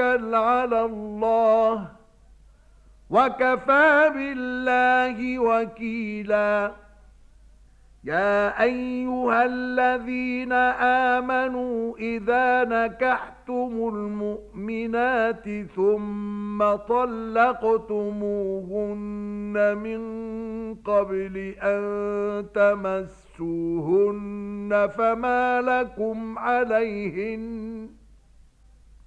توكل على الله وكفى بالله وكيلا يا ايها الذين امنوا اذا نكحتم المؤمنات ثم طلقتموهن من قبل ان تمسوهن فما لكم عليهن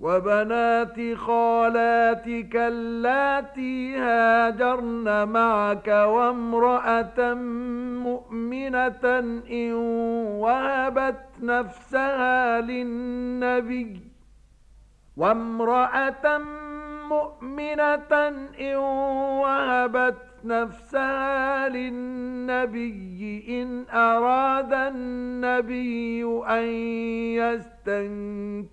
وبنات خالاتك اللاتي هاجرن معك وامرأة مؤمنة إن وهبت نفسها للنبي وامرأة مؤمنة مؤمنة إن وهبت نفسها للنبي إن أراد النبي أن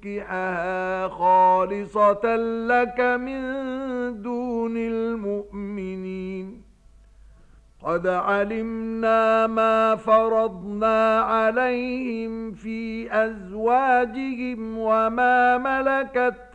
يستنكعها خالصة لك من دون المؤمنين. قد علمنا ما فرضنا عليهم في أزواجهم وما ملكت